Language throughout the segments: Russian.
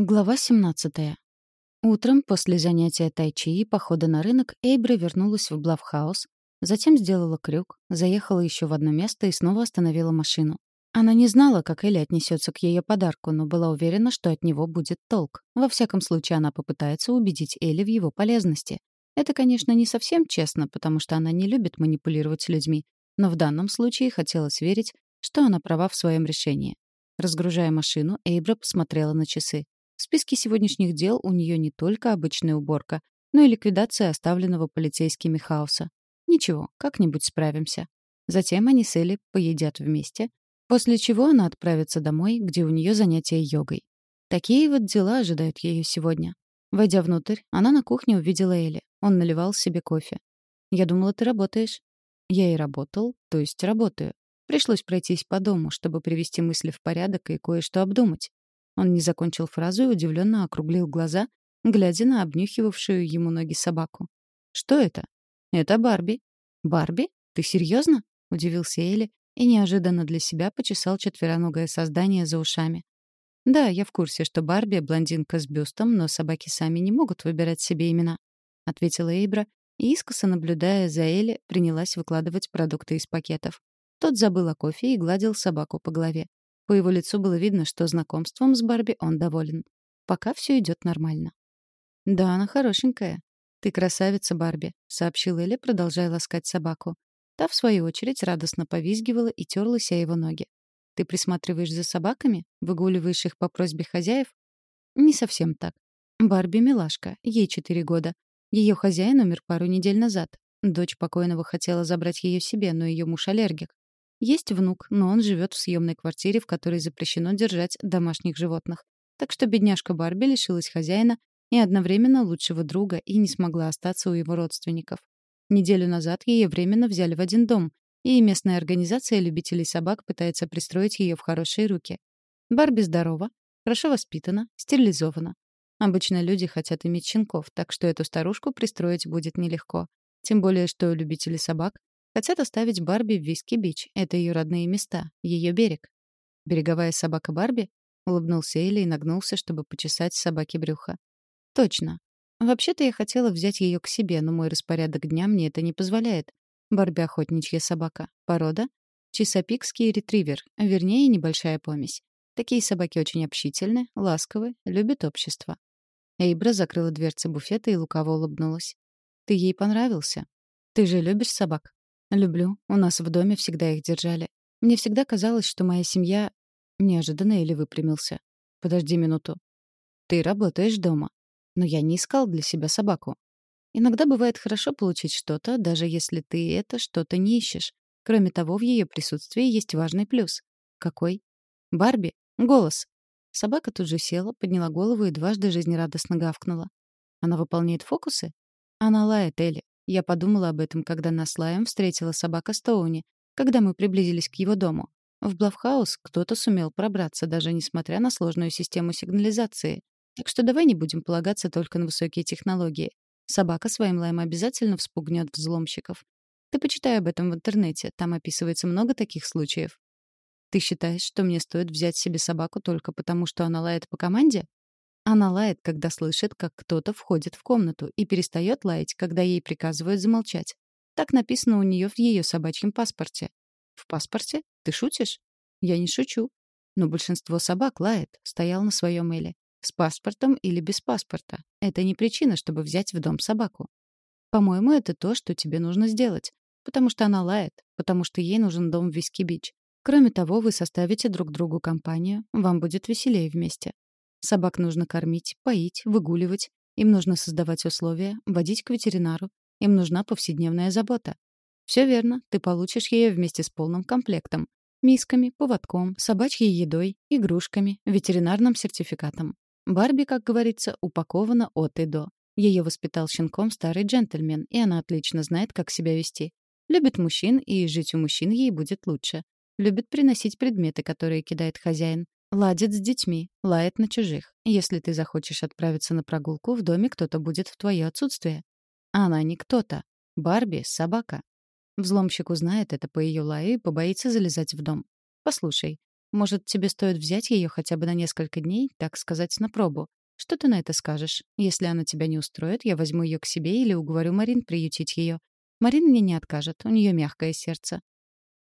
Глава 17. Утром после занятия тайчи и похода на рынок Эйбра вернулась в Блавхаус, затем сделала крюк, заехала еще в одно место и снова остановила машину. Она не знала, как Элли отнесется к ее подарку, но была уверена, что от него будет толк. Во всяком случае, она попытается убедить Элли в его полезности. Это, конечно, не совсем честно, потому что она не любит манипулировать людьми, но в данном случае хотелось верить, что она права в своем решении. Разгружая машину, Эйбра посмотрела на часы. В списке сегодняшних дел у нее не только обычная уборка, но и ликвидация оставленного полицейскими хаоса. Ничего, как-нибудь справимся. Затем они с Элли поедят вместе, после чего она отправится домой, где у нее занятия йогой. Такие вот дела ожидают ее сегодня. Войдя внутрь, она на кухне увидела Элли. Он наливал себе кофе. «Я думала, ты работаешь». «Я и работал, то есть работаю. Пришлось пройтись по дому, чтобы привести мысли в порядок и кое-что обдумать. Он не закончил фразу и удивленно округлил глаза, глядя на обнюхивавшую ему ноги собаку. «Что это?» «Это Барби». «Барби? Ты серьезно? удивился Элли и неожиданно для себя почесал четвероногое создание за ушами. «Да, я в курсе, что Барби — блондинка с бюстом, но собаки сами не могут выбирать себе имена», — ответила Эйбра, и, искоса наблюдая за Элли, принялась выкладывать продукты из пакетов. Тот забыл о кофе и гладил собаку по голове. По его лицу было видно, что знакомством с Барби он доволен. Пока все идет нормально. «Да, она хорошенькая. Ты красавица, Барби», — сообщил Элли, продолжая ласкать собаку. Та, в свою очередь, радостно повизгивала и терлась о его ноги. «Ты присматриваешь за собаками? Выгуливаешь их по просьбе хозяев?» «Не совсем так. Барби — милашка, ей четыре года. Ее хозяин умер пару недель назад. Дочь покойного хотела забрать ее себе, но ее муж аллергик. Есть внук, но он живет в съемной квартире, в которой запрещено держать домашних животных. Так что бедняжка Барби лишилась хозяина и одновременно лучшего друга и не смогла остаться у его родственников. Неделю назад ее временно взяли в один дом, и местная организация любителей собак пытается пристроить ее в хорошие руки. Барби здорова, хорошо воспитана, стерилизована. Обычно люди хотят иметь щенков, так что эту старушку пристроить будет нелегко. Тем более, что любители собак Хотят оставить Барби в Виски-Бич. Это ее родные места, ее берег. Береговая собака Барби? Улыбнулся Элли и нагнулся, чтобы почесать собаке брюхо. Точно. Вообще-то я хотела взять ее к себе, но мой распорядок дня мне это не позволяет. Барби охотничья собака. Порода? Чесопикский ретривер, вернее, небольшая помесь. Такие собаки очень общительны, ласковы, любят общество. Эйбра закрыла дверцы буфета и лукаво улыбнулась. «Ты ей понравился. Ты же любишь собак?» Люблю. У нас в доме всегда их держали. Мне всегда казалось, что моя семья... Неожиданно или выпрямился. Подожди минуту. Ты работаешь дома. Но я не искал для себя собаку. Иногда бывает хорошо получить что-то, даже если ты это что-то не ищешь. Кроме того, в ее присутствии есть важный плюс. Какой? Барби. Голос. Собака тут же села, подняла голову и дважды жизнерадостно гавкнула. Она выполняет фокусы? Она лает Элли. Я подумала об этом, когда нас Лаем встретила собака Стоуни, когда мы приблизились к его дому. В Блавхаус кто-то сумел пробраться, даже несмотря на сложную систему сигнализации. Так что давай не будем полагаться только на высокие технологии. Собака своим лаем обязательно вспугнет взломщиков. Ты почитай об этом в интернете, там описывается много таких случаев. Ты считаешь, что мне стоит взять себе собаку только потому, что она лает по команде? Она лает, когда слышит, как кто-то входит в комнату, и перестает лаять, когда ей приказывают замолчать. Так написано у нее в ее собачьем паспорте. В паспорте? Ты шутишь? Я не шучу. Но большинство собак лает, стоял на своем Эле. С паспортом или без паспорта. Это не причина, чтобы взять в дом собаку. По-моему, это то, что тебе нужно сделать. Потому что она лает, потому что ей нужен дом в Виски-Бич. Кроме того, вы составите друг другу компанию, вам будет веселее вместе. Собак нужно кормить, поить, выгуливать. Им нужно создавать условия, водить к ветеринару. Им нужна повседневная забота. Все верно, ты получишь ее вместе с полным комплектом. Мисками, поводком, собачьей едой, игрушками, ветеринарным сертификатом. Барби, как говорится, упакована от и до. Ее воспитал щенком старый джентльмен, и она отлично знает, как себя вести. Любит мужчин, и жить у мужчин ей будет лучше. Любит приносить предметы, которые кидает хозяин. Ладит с детьми, лает на чужих. Если ты захочешь отправиться на прогулку, в доме кто-то будет в твое отсутствие. Она не кто-то. Барби — собака. Взломщик узнает это по ее лаю и побоится залезать в дом. Послушай, Может, тебе стоит взять ее хотя бы на несколько дней, так сказать, на пробу? Что ты на это скажешь? Если она тебя не устроит, я возьму ее к себе или уговорю Марин приютить ее. Марин мне не откажет, у нее мягкое сердце.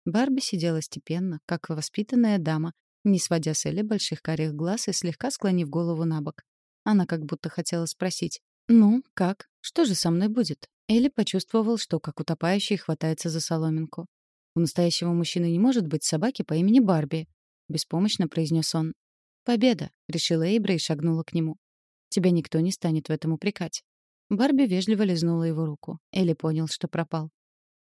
Барби сидела степенно, как воспитанная дама, не сводя с Элли больших карих глаз и слегка склонив голову на бок. Она как будто хотела спросить «Ну, как? Что же со мной будет?» Элли почувствовал, что, как утопающий, хватается за соломинку. «У настоящего мужчины не может быть собаки по имени Барби», — беспомощно произнес он. «Победа», — решила Эйбра и шагнула к нему. «Тебя никто не станет в этом упрекать». Барби вежливо лизнула его руку. Элли понял, что пропал.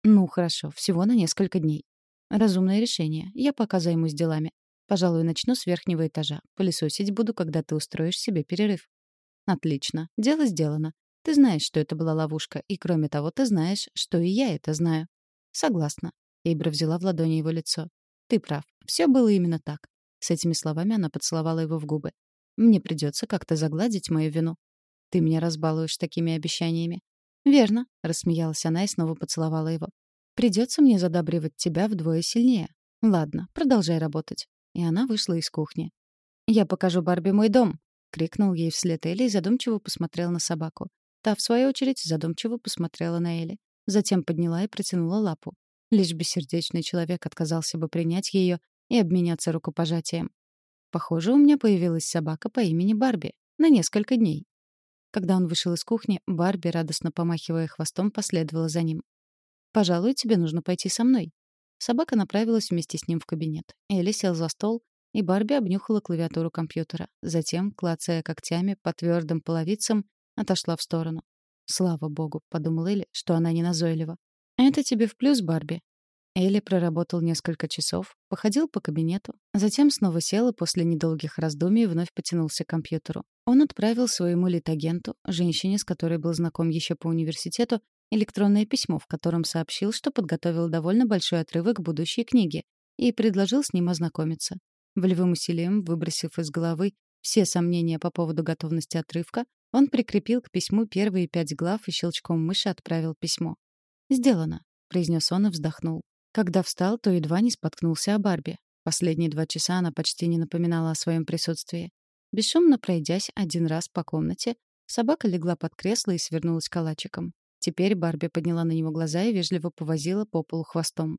«Ну, хорошо, всего на несколько дней». «Разумное решение. Я пока займусь делами. Пожалуй, начну с верхнего этажа. Пылесосить буду, когда ты устроишь себе перерыв». «Отлично. Дело сделано. Ты знаешь, что это была ловушка, и кроме того, ты знаешь, что и я это знаю». «Согласна». Эйбра взяла в ладони его лицо. «Ты прав. Все было именно так». С этими словами она поцеловала его в губы. «Мне придется как-то загладить мою вину». «Ты меня разбалуешь такими обещаниями». «Верно», — рассмеялась она и снова поцеловала его. «Придется мне задабривать тебя вдвое сильнее. Ладно, продолжай работать и она вышла из кухни. «Я покажу Барби мой дом!» — крикнул ей вслед Элли и задумчиво посмотрел на собаку. Та, в свою очередь, задумчиво посмотрела на Элли. Затем подняла и протянула лапу. Лишь бессердечный человек отказался бы принять ее и обменяться рукопожатием. Похоже, у меня появилась собака по имени Барби. На несколько дней. Когда он вышел из кухни, Барби, радостно помахивая хвостом, последовала за ним. «Пожалуй, тебе нужно пойти со мной», Собака направилась вместе с ним в кабинет. Элли сел за стол, и Барби обнюхала клавиатуру компьютера. Затем, клацая когтями по твердым половицам, отошла в сторону. «Слава богу», — подумала Элли, что она не назойлива. «Это тебе в плюс, Барби». Элли проработал несколько часов, походил по кабинету, затем снова сел и после недолгих раздумий вновь потянулся к компьютеру. Он отправил своему литагенту, женщине, с которой был знаком еще по университету, электронное письмо, в котором сообщил, что подготовил довольно большой отрывок будущей книги и предложил с ним ознакомиться. Волевым усилием, выбросив из головы все сомнения по поводу готовности отрывка, он прикрепил к письму первые пять глав и щелчком мыши отправил письмо. «Сделано», — произнес он и вздохнул. Когда встал, то едва не споткнулся о Барби. Последние два часа она почти не напоминала о своем присутствии. Бесшумно пройдясь один раз по комнате, собака легла под кресло и свернулась калачиком. Теперь Барби подняла на него глаза и вежливо повозила по полу хвостом.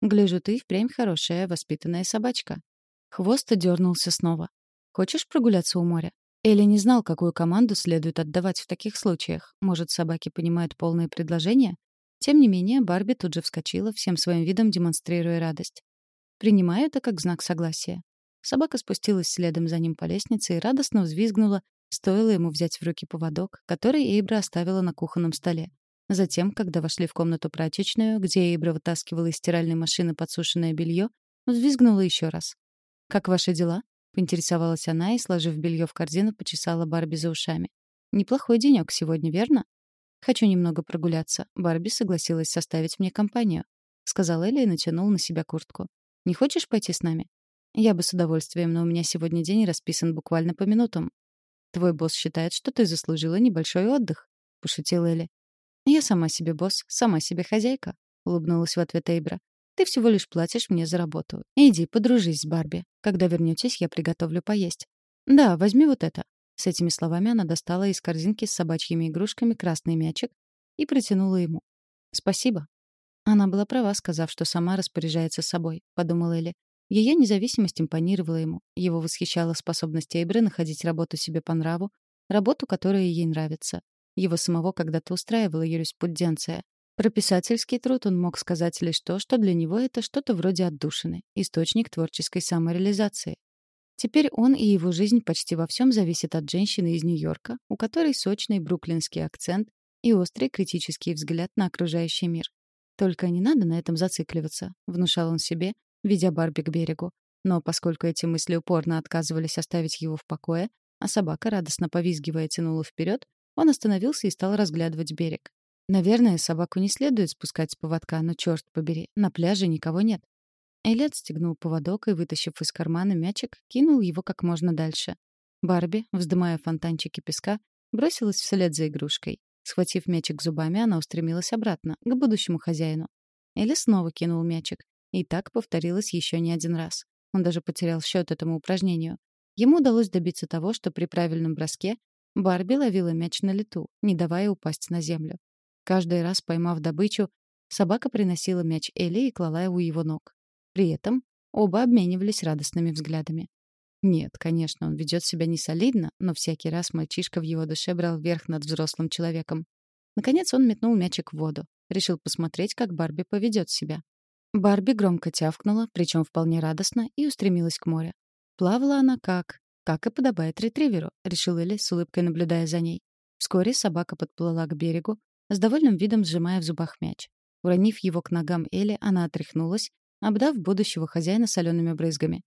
«Гляжу, ты впрямь хорошая, воспитанная собачка». Хвост дернулся снова. «Хочешь прогуляться у моря?» Элли не знал, какую команду следует отдавать в таких случаях. Может, собаки понимают полные предложения? Тем не менее, Барби тут же вскочила, всем своим видом демонстрируя радость. Принимаю это как знак согласия. Собака спустилась следом за ним по лестнице и радостно взвизгнула, стоило ему взять в руки поводок, который Эйбра оставила на кухонном столе. Затем, когда вошли в комнату прачечную, где Эйбра вытаскивала из стиральной машины подсушенное белье, взвизгнула еще раз. «Как ваши дела?» — поинтересовалась она и, сложив белье в корзину, почесала Барби за ушами. «Неплохой денек сегодня, верно?» «Хочу немного прогуляться. Барби согласилась составить мне компанию», — сказал Элли и натянул на себя куртку. «Не хочешь пойти с нами?» «Я бы с удовольствием, но у меня сегодня день расписан буквально по минутам». «Твой босс считает, что ты заслужила небольшой отдых», — пошутила Элли. «Я сама себе босс, сама себе хозяйка», — улыбнулась в ответ Эйбра. «Ты всего лишь платишь мне за работу. Иди, подружись с Барби. Когда вернётесь, я приготовлю поесть». «Да, возьми вот это». С этими словами она достала из корзинки с собачьими игрушками красный мячик и протянула ему. «Спасибо». Она была права, сказав, что сама распоряжается собой, подумала Элли. Ее независимость импонировала ему. Его восхищала способность Эйбры находить работу себе по нраву, работу, которая ей нравится. Его самого когда-то устраивала юриспруденция. Про писательский труд он мог сказать лишь то, что для него это что-то вроде отдушины, источник творческой самореализации. Теперь он и его жизнь почти во всем зависят от женщины из Нью-Йорка, у которой сочный бруклинский акцент и острый критический взгляд на окружающий мир. Только не надо на этом зацикливаться, внушал он себе, ведя Барби к берегу. Но поскольку эти мысли упорно отказывались оставить его в покое, а собака, радостно повизгивая, тянула вперед, он остановился и стал разглядывать берег. Наверное, собаку не следует спускать с поводка, но черт побери, на пляже никого нет. Элли отстегнул поводок и, вытащив из кармана мячик, кинул его как можно дальше. Барби, вздымая фонтанчики песка, бросилась вслед за игрушкой. Схватив мячик зубами, она устремилась обратно, к будущему хозяину. Элли снова кинул мячик. И так повторилось еще не один раз. Он даже потерял счет этому упражнению. Ему удалось добиться того, что при правильном броске Барби ловила мяч на лету, не давая упасть на землю. Каждый раз, поймав добычу, собака приносила мяч Элли и клала его у его ног. При этом оба обменивались радостными взглядами. Нет, конечно, он ведет себя не солидно, но всякий раз мальчишка в его душе брал верх над взрослым человеком. Наконец он метнул мячик в воду. Решил посмотреть, как Барби поведет себя. Барби громко тявкнула, причем вполне радостно, и устремилась к морю. Плавала она как... как и подобает ретриверу, решил Элли, с улыбкой наблюдая за ней. Вскоре собака подплыла к берегу, с довольным видом сжимая в зубах мяч. Уронив его к ногам Элли, она отряхнулась, обдав будущего хозяина солеными брызгами.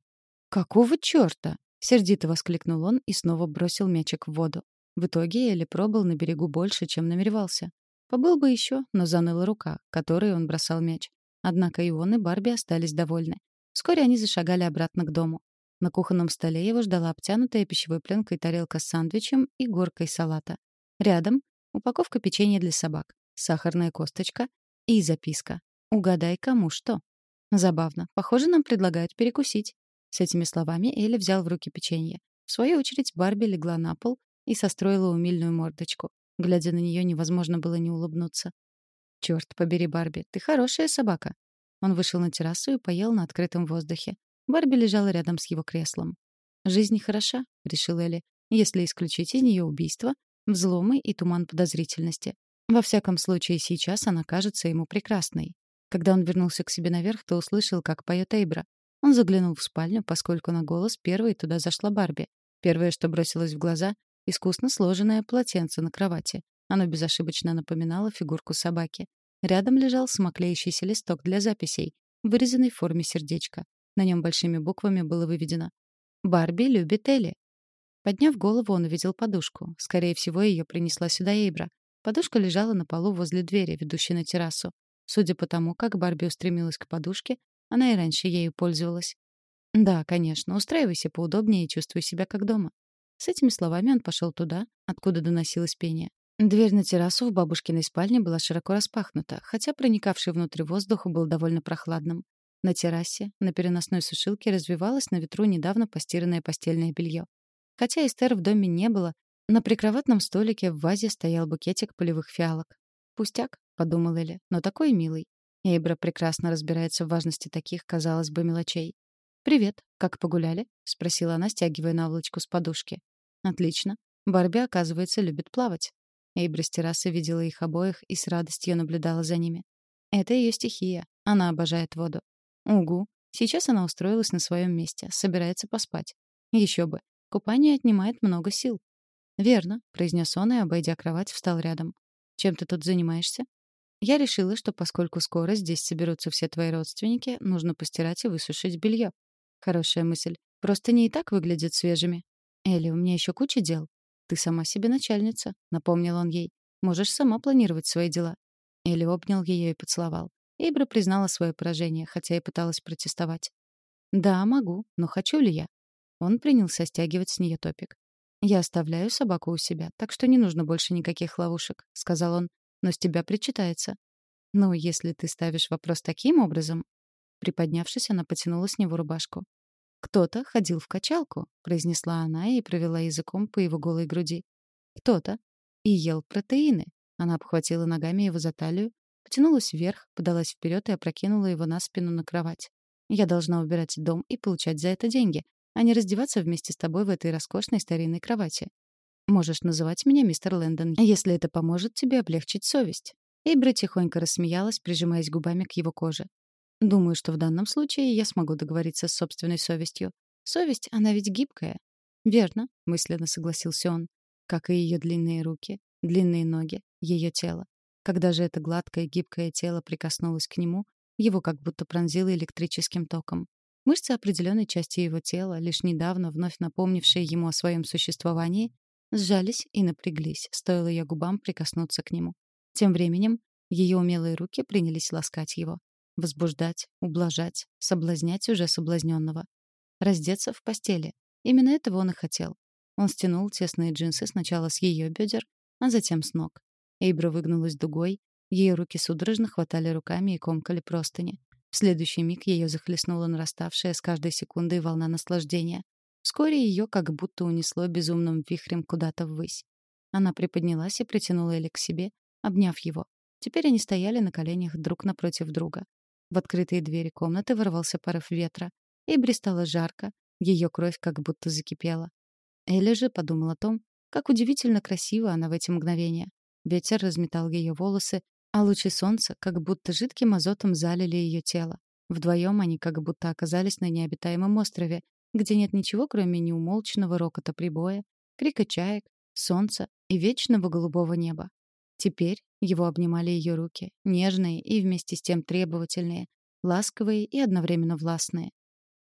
«Какого чёрта?» — сердито воскликнул он и снова бросил мячик в воду. В итоге Элли пробыл на берегу больше, чем намеревался. Побыл бы еще, но заныла рука, которой он бросал мяч. Однако и он, и Барби остались довольны. Вскоре они зашагали обратно к дому. На кухонном столе его ждала обтянутая пищевой пленкой тарелка с сандвичем и горкой салата. Рядом — упаковка печенья для собак, сахарная косточка и записка. «Угадай, кому что». Забавно. Похоже, нам предлагают перекусить. С этими словами Элли взял в руки печенье. В свою очередь Барби легла на пол и состроила умильную мордочку. Глядя на нее, невозможно было не улыбнуться. «Чёрт побери, Барби, ты хорошая собака». Он вышел на террасу и поел на открытом воздухе. Барби лежала рядом с его креслом. «Жизнь хороша», — решил Элли, «если исключить из нее убийство, взломы и туман подозрительности. Во всяком случае, сейчас она кажется ему прекрасной». Когда он вернулся к себе наверх, то услышал, как поет Эйбра. Он заглянул в спальню, поскольку на голос первой туда зашла Барби. Первое, что бросилось в глаза — искусно сложенное полотенце на кровати. Оно безошибочно напоминало фигурку собаки. Рядом лежал самоклеящийся листок для записей, вырезанный в форме сердечка. На нем большими буквами было выведено «Барби любит Элли». Подняв голову, он увидел подушку. Скорее всего, ее принесла сюда Эйбра. Подушка лежала на полу возле двери, ведущей на террасу. Судя по тому, как Барби устремилась к подушке, она и раньше ею пользовалась. Да, конечно, устраивайся поудобнее и чувствуй себя как дома. С этими словами он пошел туда, откуда доносилось пение. Дверь на террасу в бабушкиной спальне была широко распахнута, хотя проникавший внутрь воздух был довольно прохладным. На террасе, на переносной сушилке развивалось на ветру недавно постиранное постельное белье. Хотя Эстер в доме не было, на прикроватном столике в вазе стоял букетик полевых фиалок. «Пустяк», — подумал Эля, — «но такой милый. Эйбра прекрасно разбирается в важности таких, казалось бы, мелочей. «Привет. Как погуляли?» — спросила она, стягивая наволочку с подушки. «Отлично. Барби, оказывается, любит плавать». Эйбра с террасы видела их обоих и с радостью наблюдала за ними. Это ее стихия. Она обожает воду. Угу. Сейчас она устроилась на своем месте, собирается поспать. Еще бы. Купание отнимает много сил. «Верно», — произнес он и, обойдя кровать, встал рядом. «Чем ты тут занимаешься?» Я решила, что поскольку скоро здесь соберутся все твои родственники, нужно постирать и высушить белье. Хорошая мысль. Просто не и так выглядят свежими. Элли, у меня еще куча дел. Ты сама себе начальница, напомнил он ей. Можешь сама планировать свои дела. Элли обнял ее и поцеловал. Эйбра признала свое поражение, хотя и пыталась протестовать. «Да, могу, но хочу ли я?» Он принялся стягивать с нее топик. «Я оставляю собаку у себя, так что не нужно больше никаких ловушек», — сказал он но с тебя причитается. Ну, если ты ставишь вопрос таким образом... Приподнявшись, она потянула с него рубашку. «Кто-то ходил в качалку», — произнесла она и провела языком по его голой груди. «Кто-то. И ел протеины». Она обхватила ногами его за талию, потянулась вверх, подалась вперед и опрокинула его на спину на кровать. «Я должна убирать дом и получать за это деньги, а не раздеваться вместе с тобой в этой роскошной старинной кровати. Можешь называть меня мистер Лэндон, если это поможет тебе облегчить совесть». Эйбра тихонько рассмеялась, прижимаясь губами к его коже. «Думаю, что в данном случае я смогу договориться с собственной совестью. Совесть, она ведь гибкая». «Верно», — мысленно согласился он. Как и ее длинные руки, длинные ноги, ее тело. Когда же это гладкое, гибкое тело прикоснулось к нему, его как будто пронзило электрическим током. Мышцы определенной части его тела, лишь недавно вновь напомнившие ему о своем существовании, сжались и напряглись, стоило ее губам прикоснуться к нему. Тем временем ее умелые руки принялись ласкать его. Возбуждать, ублажать, соблазнять уже соблазненного. Раздеться в постели. Именно этого он и хотел. Он стянул тесные джинсы сначала с ее бедер, а затем с ног. Эйбра выгнулась дугой, ее руки судорожно хватали руками и комкали простыни. В следующий миг ее захлестнула нараставшая с каждой секундой волна наслаждения. Вскоре ее как будто унесло безумным вихрем куда-то ввысь. Она приподнялась и притянула Эли к себе, обняв его. Теперь они стояли на коленях друг напротив друга. В открытые двери комнаты ворвался порыв ветра. Эйбри стало жарко, ее кровь как будто закипела. Элли же подумала о том, как удивительно красиво она в эти мгновения. Ветер разметал ее волосы, а лучи солнца как будто жидким азотом залили ее тело. Вдвоем они как будто оказались на необитаемом острове, где нет ничего, кроме неумолчного рокота прибоя, крика чаек, солнца и вечного голубого неба. Теперь его обнимали ее руки, нежные и вместе с тем требовательные, ласковые и одновременно властные.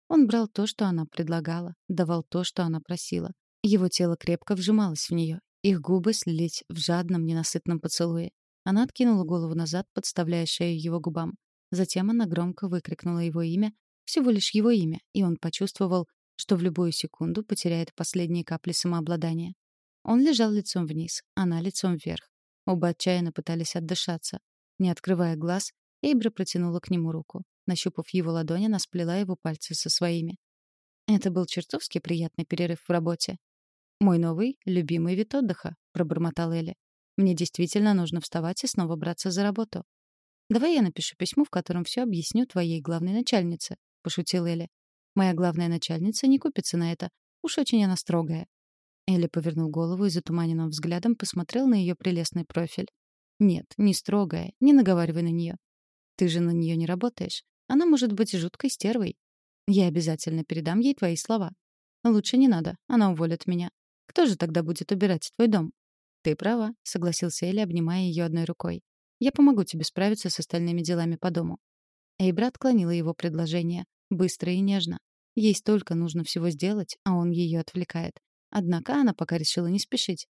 Он брал то, что она предлагала, давал то, что она просила. Его тело крепко вжималось в нее. Их губы слились в жадном, ненасытном поцелуе. Она откинула голову назад, подставляя шею его губам. Затем она громко выкрикнула его имя, всего лишь его имя, и он почувствовал, что в любую секунду потеряет последние капли самообладания. Он лежал лицом вниз, она лицом вверх. Оба отчаянно пытались отдышаться. Не открывая глаз, Эйбра протянула к нему руку. Нащупав его ладони, она сплела его пальцы со своими. Это был чертовски приятный перерыв в работе. «Мой новый, любимый вид отдыха», — пробормотал Элли. «Мне действительно нужно вставать и снова браться за работу». «Давай я напишу письмо, в котором все объясню твоей главной начальнице», — пошутил Элли. «Моя главная начальница не купится на это. Уж очень она строгая». Элли повернул голову и затуманенным взглядом посмотрел на ее прелестный профиль. «Нет, не строгая, не наговаривай на нее. Ты же на нее не работаешь. Она может быть жуткой стервой. Я обязательно передам ей твои слова. Лучше не надо, она уволит меня. Кто же тогда будет убирать твой дом? Ты права, согласился Элли, обнимая ее одной рукой. Я помогу тебе справиться с остальными делами по дому. Эйбра отклонила его предложение, быстро и нежно. Ей столько нужно всего сделать, а он ее отвлекает. Однако она пока решила не спешить.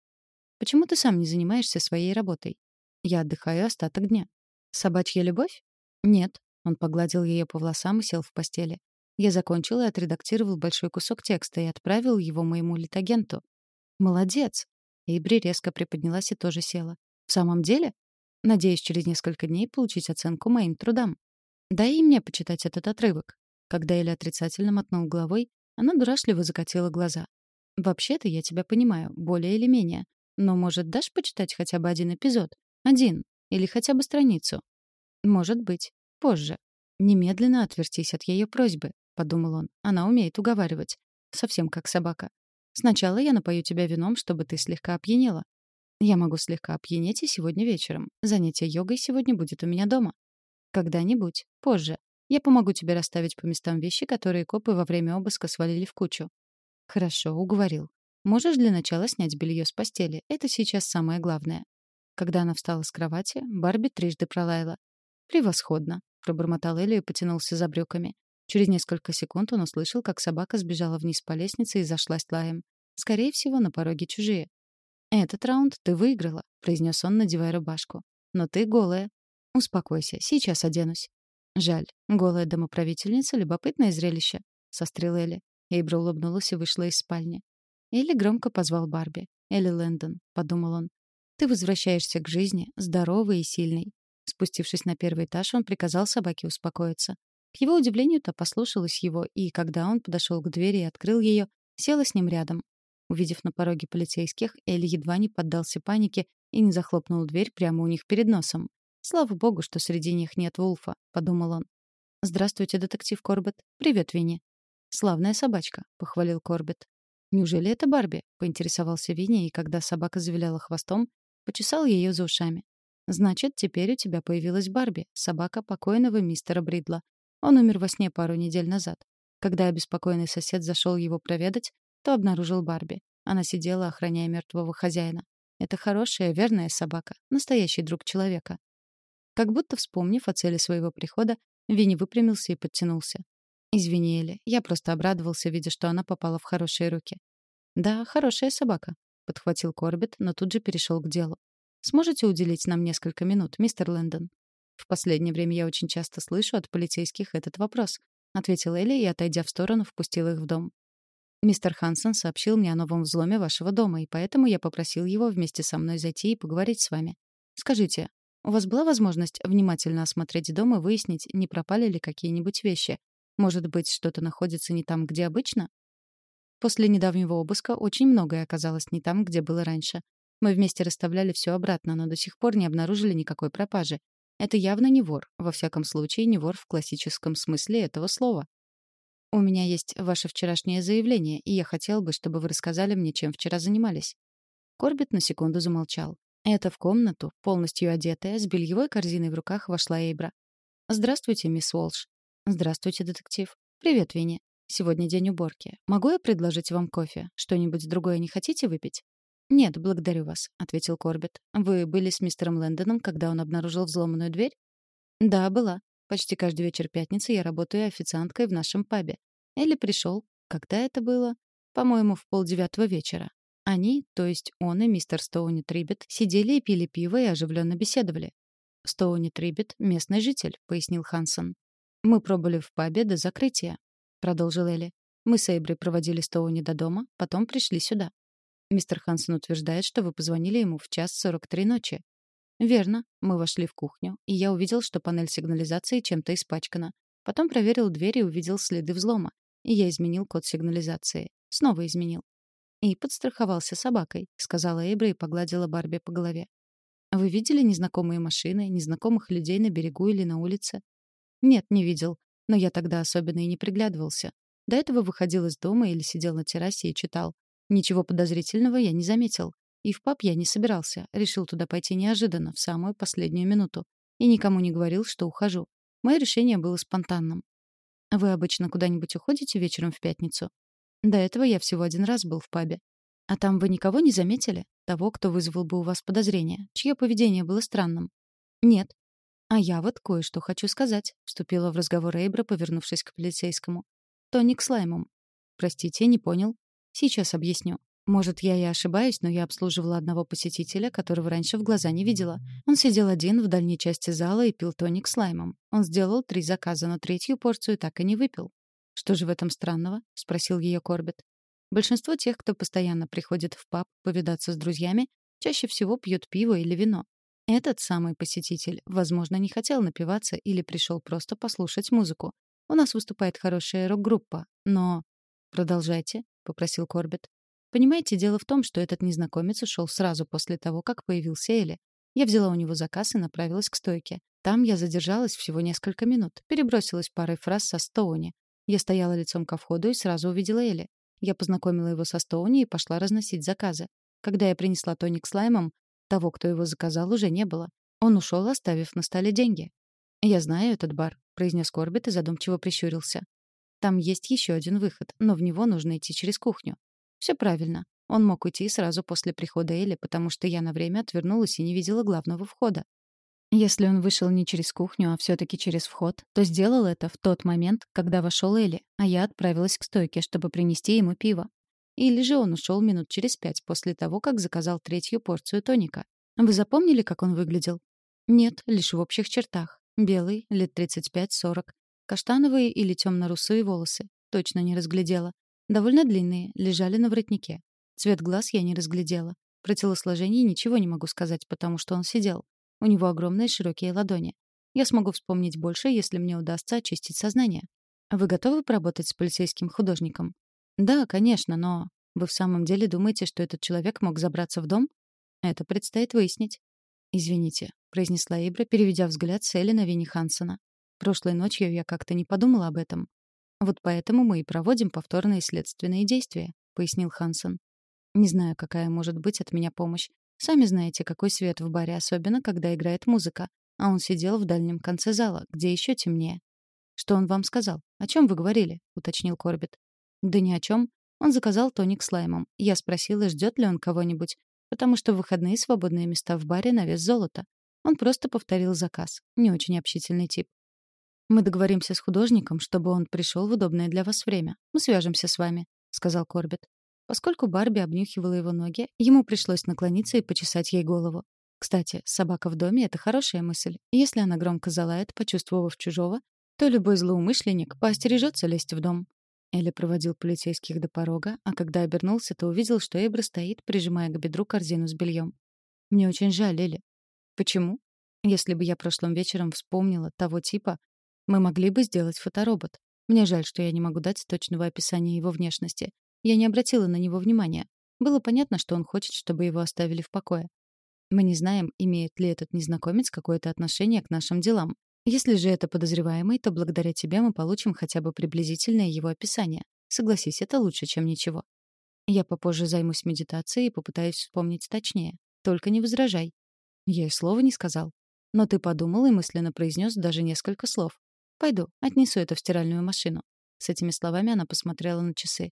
«Почему ты сам не занимаешься своей работой?» «Я отдыхаю остаток дня». «Собачья любовь?» «Нет». Он погладил ее по волосам и сел в постели. Я закончил и отредактировал большой кусок текста и отправил его моему литагенту. «Молодец!» Эйбри резко приподнялась и тоже села. «В самом деле? Надеюсь, через несколько дней получить оценку моим трудам. Дай и мне почитать этот отрывок». Когда Эля отрицательно мотнул головой, она дурашливо закатила глаза. «Вообще-то я тебя понимаю, более или менее. Но, может, дашь почитать хотя бы один эпизод? Один. Или хотя бы страницу?» «Может быть. Позже. Немедленно отвертись от ее просьбы», — подумал он. «Она умеет уговаривать. Совсем как собака. Сначала я напою тебя вином, чтобы ты слегка опьянела. Я могу слегка опьянеть и сегодня вечером. Занятие йогой сегодня будет у меня дома. Когда-нибудь. Позже. Я помогу тебе расставить по местам вещи, которые копы во время обыска свалили в кучу. Хорошо, уговорил. Можешь для начала снять белье с постели. Это сейчас самое главное. Когда она встала с кровати, Барби трижды пролаяла. «Превосходно», — пробормотал Элли и потянулся за брюками. Через несколько секунд он услышал, как собака сбежала вниз по лестнице и зашлась лаем. Скорее всего, на пороге чужие. «Этот раунд ты выиграла», — произнес он, надевая рубашку. «Но ты голая. Успокойся, сейчас оденусь». «Жаль, голая домоправительница — любопытное зрелище», — сострил Элли. Эйбра улыбнулась и вышла из спальни. Элли громко позвал Барби. «Элли Лэндон», — подумал он. «Ты возвращаешься к жизни, здоровой и сильной». Спустившись на первый этаж, он приказал собаке успокоиться. К его удивлению, та послушалась его, и когда он подошел к двери и открыл ее, села с ним рядом. Увидев на пороге полицейских, Элли едва не поддался панике и не захлопнул дверь прямо у них перед носом. «Слава богу, что среди них нет Вулфа», — подумал он. «Здравствуйте, детектив Корбет. Привет, Винни». «Славная собачка», — похвалил Корбет. «Неужели это Барби?» — поинтересовался Винни, и когда собака завиляла хвостом, почесал ее за ушами. «Значит, теперь у тебя появилась Барби, собака покойного мистера Бридла. Он умер во сне пару недель назад. Когда обеспокоенный сосед зашел его проведать, то обнаружил Барби. Она сидела, охраняя мертвого хозяина. Это хорошая, верная собака, настоящий друг человека. Как будто вспомнив о цели своего прихода, Винни выпрямился и подтянулся. «Извини, Элли, я просто обрадовался, видя, что она попала в хорошие руки». «Да, хорошая собака», — подхватил Корбет, но тут же перешел к делу. «Сможете уделить нам несколько минут, мистер Лэндон?» «В последнее время я очень часто слышу от полицейских этот вопрос», — ответил Элли и, отойдя в сторону, впустил их в дом. «Мистер Хансон сообщил мне о новом взломе вашего дома, и поэтому я попросил его вместе со мной зайти и поговорить с вами. Скажите, У вас была возможность внимательно осмотреть дом и выяснить, не пропали ли какие-нибудь вещи? Может быть, что-то находится не там, где обычно? После недавнего обыска очень многое оказалось не там, где было раньше. Мы вместе расставляли все обратно, но до сих пор не обнаружили никакой пропажи. Это явно не вор, во всяком случае, не вор в классическом смысле этого слова. У меня есть ваше вчерашнее заявление, и я хотел бы, чтобы вы рассказали мне, чем вчера занимались. Корбет на секунду замолчал. Это в комнату, полностью одетая, с бельевой корзиной в руках, вошла Эйбра. «Здравствуйте, мисс Уолш». «Здравствуйте, детектив». «Привет, Винни. Сегодня день уборки. Могу я предложить вам кофе? Что-нибудь другое не хотите выпить?» «Нет, благодарю вас», — ответил Корбет. «Вы были с мистером Лэндоном, когда он обнаружил взломанную дверь?» «Да, была. Почти каждый вечер пятницы я работаю официанткой в нашем пабе. Элли пришел. Когда это было? По-моему, в полдевятого вечера. Они, то есть он и мистер Стоуни Трибет, сидели и пили пиво и оживленно беседовали. «Стоуни Трибет — местный житель», — пояснил Хансон. «Мы пробыли в пабе до закрытия», — продолжил Элли. «Мы с Эйброй проводили Стоуни до дома, потом пришли сюда. Мистер Хансон утверждает, что вы позвонили ему в час сорок три ночи. Верно. Мы вошли в кухню, и я увидел, что панель сигнализации чем-то испачкана. Потом проверил дверь и увидел следы взлома. И я изменил код сигнализации. Снова изменил. И подстраховался собакой, сказала Эйбра и погладила Барби по голове. Вы видели незнакомые машины, незнакомых людей на берегу или на улице? Нет, не видел. Но я тогда особенно и не приглядывался. До этого выходил из дома или сидел на террасе и читал. Ничего подозрительного я не заметил. И в паб я не собирался. Решил туда пойти неожиданно, в самую последнюю минуту. И никому не говорил, что ухожу. Мое решение было спонтанным. Вы обычно куда-нибудь уходите вечером в пятницу? До этого я всего один раз был в пабе. А там вы никого не заметили? Того, кто вызвал бы у вас подозрения, чье поведение было странным? Нет. А я вот кое-что хочу сказать, вступила в разговор Эйбра, повернувшись к полицейскому. Тоник Слаймом. Простите, не понял. Сейчас объясню. Может, я и ошибаюсь, но я обслуживала одного посетителя, которого раньше в глаза не видела. Он сидел один в дальней части зала и пил тоник с лаймом. Он сделал три заказа, но третью порцию так и не выпил. «Что же в этом странного?» — спросил ее Корбет. Большинство тех, кто постоянно приходит в паб повидаться с друзьями, чаще всего пьют пиво или вино. Этот самый посетитель, возможно, не хотел напиваться или пришел просто послушать музыку. У нас выступает хорошая рок-группа, но... Продолжайте. — попросил Корбет. «Понимаете, дело в том, что этот незнакомец ушел сразу после того, как появился Элли. Я взяла у него заказ и направилась к стойке. Там я задержалась всего несколько минут, перебросилась парой фраз со Стоуни. Я стояла лицом ко входу и сразу увидела Элли. Я познакомила его со Стоуни и пошла разносить заказы. Когда я принесла тоник с того, кто его заказал, уже не было. Он ушел, оставив на столе деньги. «Я знаю этот бар», — произнес Корбет и задумчиво прищурился. Там есть еще один выход, но в него нужно идти через кухню. Все правильно. Он мог уйти сразу после прихода Эли, потому что я на время отвернулась и не видела главного входа. Если он вышел не через кухню, а все таки через вход, то сделал это в тот момент, когда вошел Эли, а я отправилась к стойке, чтобы принести ему пиво. Или же он ушел минут через пять после того, как заказал третью порцию тоника. Вы запомнили, как он выглядел? Нет, лишь в общих чертах. Белый, лет 35-40, Каштановые или темно-русые волосы. Точно не разглядела. Довольно длинные, лежали на воротнике. Цвет глаз я не разглядела. Про телосложение ничего не могу сказать, потому что он сидел. У него огромные широкие ладони. Я смогу вспомнить больше, если мне удастся очистить сознание. Вы готовы поработать с полицейским художником? Да, конечно, но вы в самом деле думаете, что этот человек мог забраться в дом? Это предстоит выяснить. Извините, произнесла Ибра, переведя взгляд с Элли на Винни Хансона. Прошлой ночью я как-то не подумала об этом. Вот поэтому мы и проводим повторные следственные действия, пояснил Хансон. Не знаю, какая может быть от меня помощь. Сами знаете, какой свет в баре, особенно когда играет музыка. А он сидел в дальнем конце зала, где еще темнее. Что он вам сказал? О чем вы говорили? уточнил Корбет. Да ни о чем. Он заказал тоник с лаймом. Я спросила, ждет ли он кого-нибудь, потому что в выходные свободные места в баре на вес золота. Он просто повторил заказ. Не очень общительный тип. Мы договоримся с художником, чтобы он пришел в удобное для вас время. Мы свяжемся с вами, сказал Корбет. Поскольку Барби обнюхивала его ноги, ему пришлось наклониться и почесать ей голову. Кстати, собака в доме это хорошая мысль. Если она громко залает, почувствовав чужого, то любой злоумышленник поостережется лезть в дом. Элли проводил полицейских до порога, а когда обернулся, то увидел, что Эбра стоит, прижимая к бедру корзину с бельем. «Мне очень жаль, Элли». «Почему?» Если бы я прошлым вечером вспомнила того типа, мы могли бы сделать фоторобот. Мне жаль, что я не могу дать точного описания его внешности. Я не обратила на него внимания. Было понятно, что он хочет, чтобы его оставили в покое. Мы не знаем, имеет ли этот незнакомец какое-то отношение к нашим делам. Если же это подозреваемый, то благодаря тебе мы получим хотя бы приблизительное его описание. Согласись, это лучше, чем ничего. Я попозже займусь медитацией и попытаюсь вспомнить точнее. Только не возражай. Я и слова не сказал. Но ты подумал и мысленно произнес даже несколько слов. Пойду, отнесу это в стиральную машину. С этими словами она посмотрела на часы.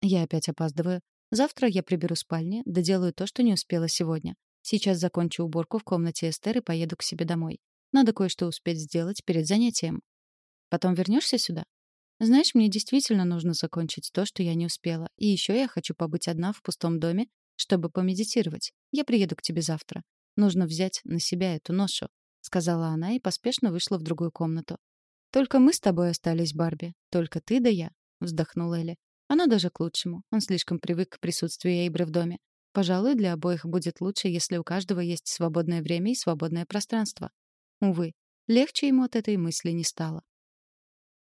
Я опять опаздываю. Завтра я приберу спальни, доделаю то, что не успела сегодня. Сейчас закончу уборку в комнате Эстер и поеду к себе домой. Надо кое-что успеть сделать перед занятием. Потом вернешься сюда? Знаешь, мне действительно нужно закончить то, что я не успела. И еще я хочу побыть одна в пустом доме, чтобы помедитировать. Я приеду к тебе завтра. Нужно взять на себя эту ношу, сказала она и поспешно вышла в другую комнату. Только мы с тобой остались, Барби. Только ты да я, вздохнула Элли. Оно даже к лучшему. Он слишком привык к присутствию Эйбры в доме. Пожалуй, для обоих будет лучше, если у каждого есть свободное время и свободное пространство. Увы, легче ему от этой мысли не стало.